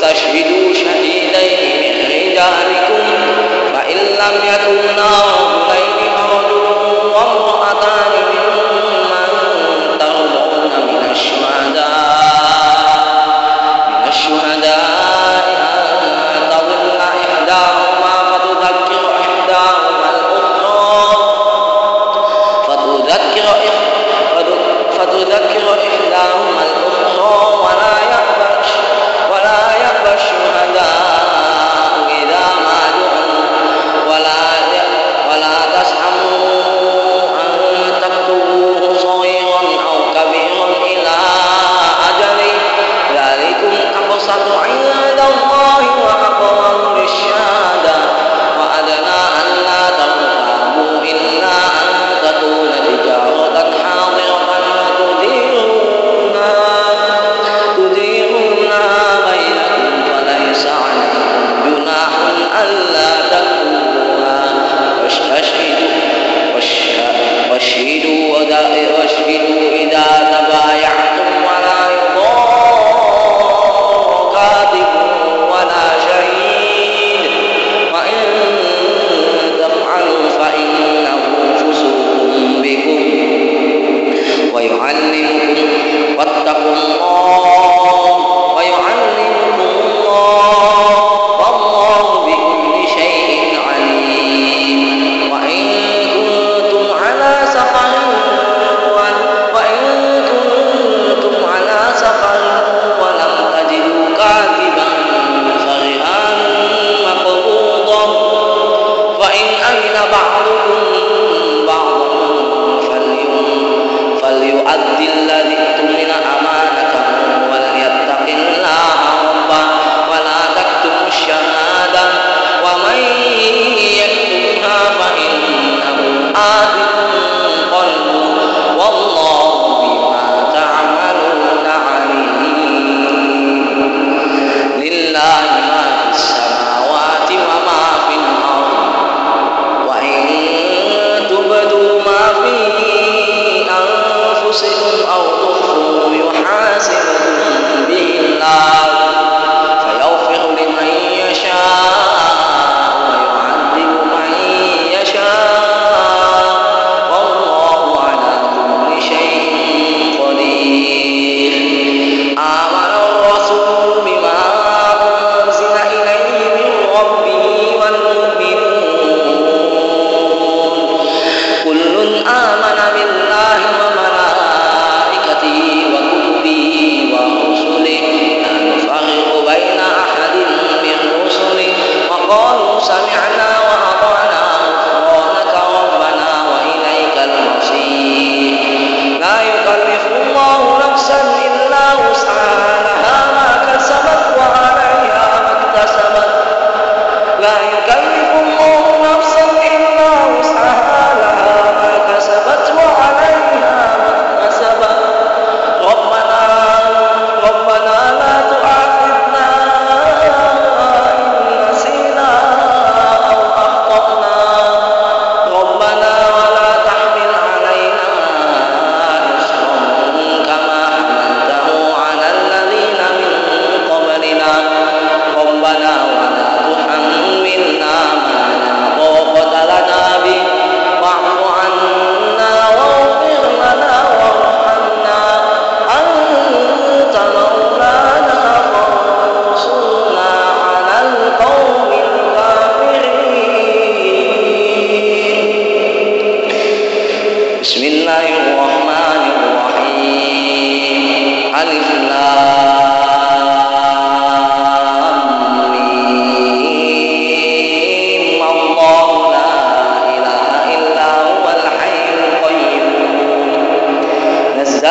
فاستشهدوا شهيدين من رجالكم فإن لم يكونا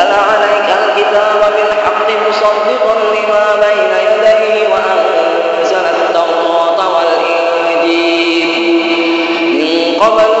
أنزل عليك الكتاب بالحق مصدقا لما بين يديه وأنزل التوراة والإنجيل. من قبل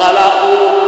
يأكلون